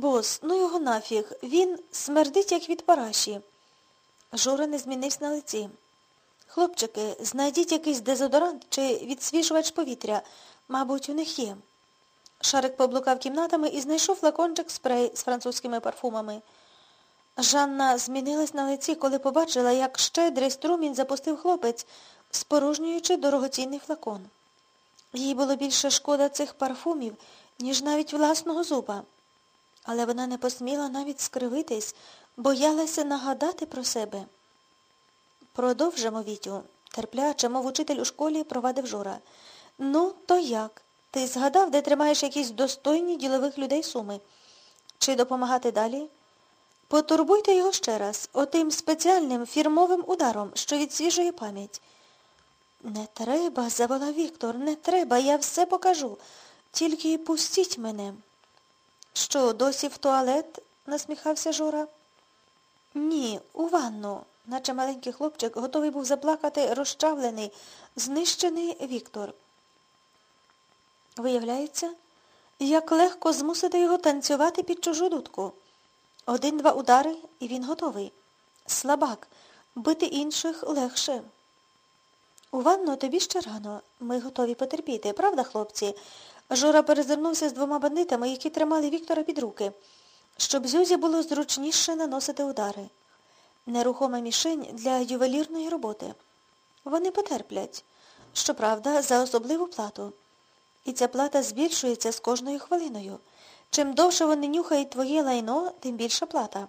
Бос, ну його нафіг, він смердить, як від параші. Жора не змінився на лиці. Хлопчики, знайдіть якийсь дезодорант чи відсвіжувач повітря. Мабуть, у них є. Шарик поблукав кімнатами і знайшов флакончик спрей з французькими парфумами. Жанна змінилась на лиці, коли побачила, як щедрий струмінь запустив хлопець, спорожнюючи дорогоцінний флакон. Їй було більше шкода цих парфумів, ніж навіть власного зуба. Але вона не посміла навіть скривитись, боялася нагадати про себе. Продовжимо, Вітю, терпляче, мов учитель у школі, провадив Жора. Ну, то як? Ти згадав, де тримаєш якісь достойні ділових людей суми? Чи допомагати далі? Потурбуйте його ще раз, отим спеціальним фірмовим ударом, що відсвіжує пам'ять. Не треба, заволав Віктор, не треба, я все покажу. Тільки пустіть мене. Що, досі в туалет? насміхався Жора. Ні, у ванну, наче маленький хлопчик готовий був заплакати розчавлений, знищений Віктор. Виявляється, як легко змусити його танцювати під чужу дудку. Один-два удари, і він готовий. Слабак. Бити інших легше. У ванну тобі ще рано. Ми готові потерпіти, правда, хлопці? Жора перезирнувся з двома бандитами, які тримали Віктора під руки, щоб Зюзі було зручніше наносити удари. Нерухома мішень для ювелірної роботи. Вони потерплять. Щоправда, за особливу плату. І ця плата збільшується з кожною хвилиною. Чим довше вони нюхають твоє лайно, тим більша плата.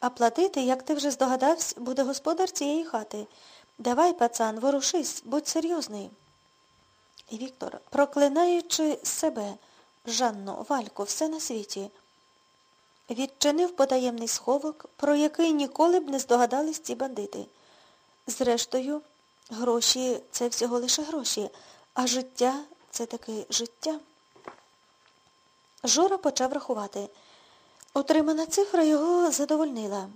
А платити, як ти вже здогадався, буде господар цієї хати. Давай, пацан, ворушись, будь серйозний. Віктор, проклинаючи себе, Жанну, Вальку, все на світі, відчинив потаємний сховок, про який ніколи б не здогадались ці бандити. Зрештою, гроші це всього лише гроші, а життя це таке життя. Жора почав рахувати. Отримана цифра його задовольнила.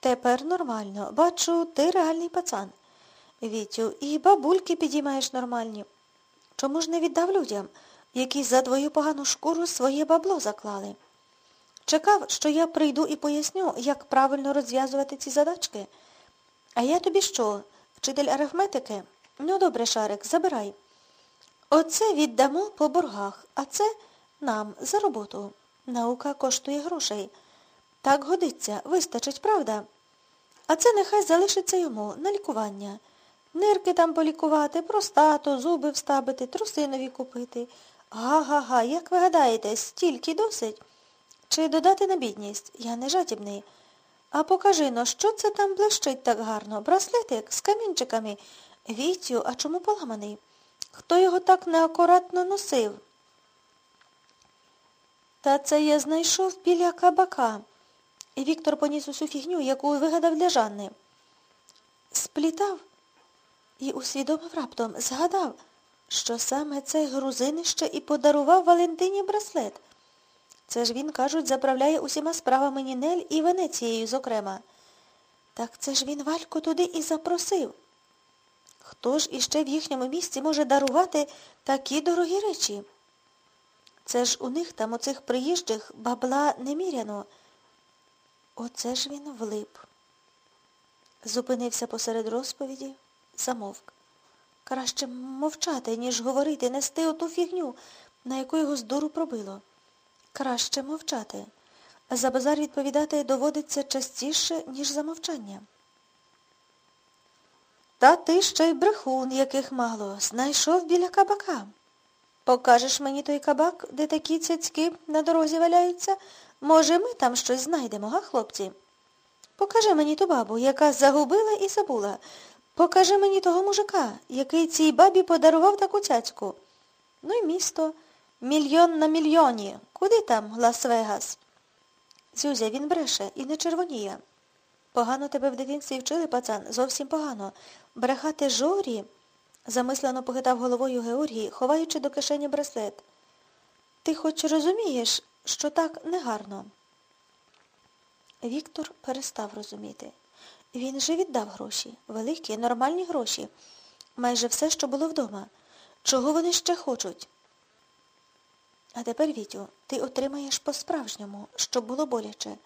Тепер нормально. Бачу, ти реальний пацан. Вітю, і бабульки підіймаєш нормальні. Чому ж не віддав людям, які за твою погану шкуру своє бабло заклали? Чекав, що я прийду і поясню, як правильно розв'язувати ці задачки. А я тобі що, вчитель арифметики? Ну, добре, Шарик, забирай. Оце віддамо по боргах, а це нам за роботу. Наука коштує грошей. Так годиться, вистачить, правда? А це нехай залишиться йому на лікування. Нирки там полікувати, простату, зуби вставити, трусинові купити. Га-га-га, як ви гадаєте, стільки досить? Чи додати на бідність? Я не жадібний. А покажи но, що це там блищить так гарно? Браслетик з камінчиками. Вітю, а чому поламаний? Хто його так неакуратно носив? Та це я знайшов біля кабака. І Віктор поніс усю фігню, яку вигадав для Жанни. Сплітав і усвідомив раптом, згадав, що саме цей грузинище і подарував Валентині браслет. Це ж він, кажуть, заправляє усіма справами Нінель і Венецією, зокрема. Так це ж він Вальку туди і запросив. Хто ж іще в їхньому місці може дарувати такі дорогі речі? Це ж у них там, у цих приїжджих, бабла неміряно. Оце ж він влип. Зупинився посеред розповіді, замовк. Краще мовчати, ніж говорити, нести оту фігню, на яку його з пробило. Краще мовчати. За базар відповідати доводиться частіше, ніж за мовчання. Та ти ще й брехун, яких мало, знайшов біля кабака. Покажеш мені той кабак, де такі цяцьки на дорозі валяються? Може, ми там щось знайдемо, га, хлопці? Покажи мені ту бабу, яка загубила і забула. Покажи мені того мужика, який цій бабі подарував таку цяцьку. Ну й місто. Мільйон на мільйоні. Куди там, Лас-Вегас? Зюзя, він бреше і не червоніє. Погано тебе в дитинстві вчили, пацан, зовсім погано. Брехати жорі, замислено похитав головою Георгій, ховаючи до кишені браслет. Ти хоч розумієш, що так негарно? Віктор перестав розуміти. Він же віддав гроші, великі, нормальні гроші. Майже все, що було вдома. Чого вони ще хочуть? А тепер, Вітю, ти отримаєш по-справжньому, щоб було боляче.